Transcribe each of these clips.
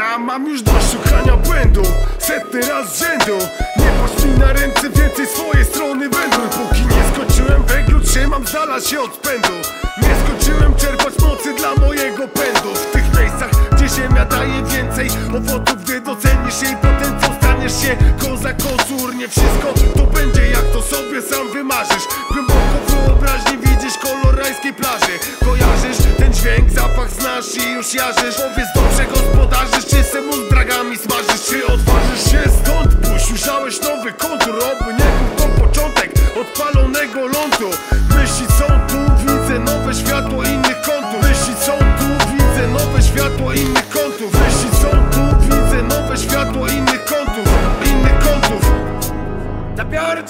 Ja mam już dość szukania błędu. Setny raz z rzędu. Nie patrz mi na ręce, więcej swojej strony wędruj Póki nie skończyłem węglu, trzymam zala się od pędu Nie skończyłem czerpać mocy dla mojego pędu. W tych miejscach, gdzie ziemia daje więcej Owoców, gdy docenisz jej potem, co staniesz się Koza, kozur, nie wszystko to będzie jak to sobie sam wymarzysz. Głęboko w wyobraźni widzisz kolor rajskiej plaży. Kojarzysz ten dźwięk, zapach znasz i już jarzysz. Powiedz nowy kontur Oby nie był to początek odpalonego lądu. Myśli są tu, widzę nowe światło innych kątów. Myśli są tu, widzę nowe światło innych kątów. Myśli są tu, widzę nowe światło innych kątów. Innych kątów. Zabiorę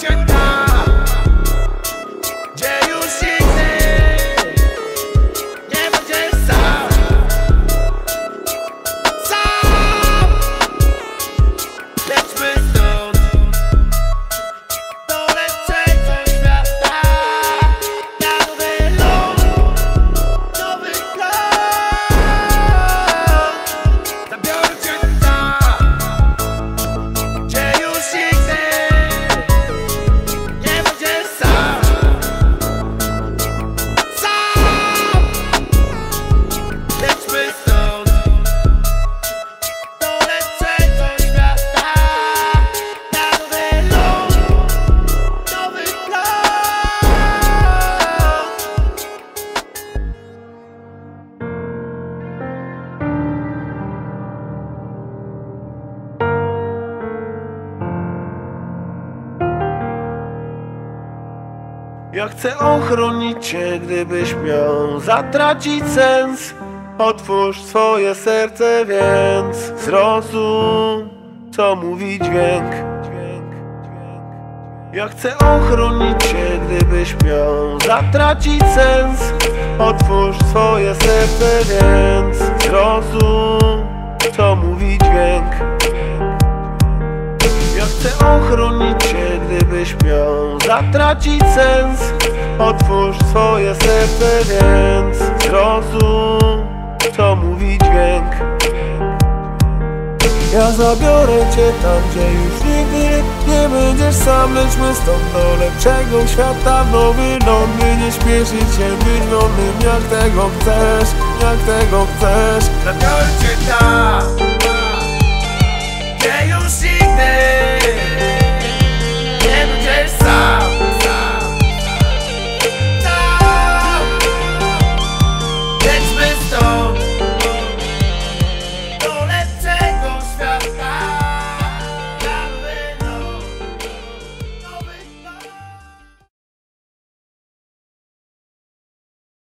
Ja chcę ochronić cię, gdybyś miał zatracić sens. Otwórz swoje serce więc Zrozum, co mówi dźwięk. Ja chcę ochronić cię, gdybyś miał zatracić sens. Otwórz swoje serce więc Zrozum, co mówi dźwięk zatracić sens Otwórz swoje serce więc Zrozum, co mówi dźwięk Ja zabiorę cię tam, gdzie już nigdy nie będziesz sam Lećmy stąd do lepszego świata nowy ląd. By nie śpieszyć się być wolnym jak tego chcesz Jak tego chcesz. Zabiorę cię tam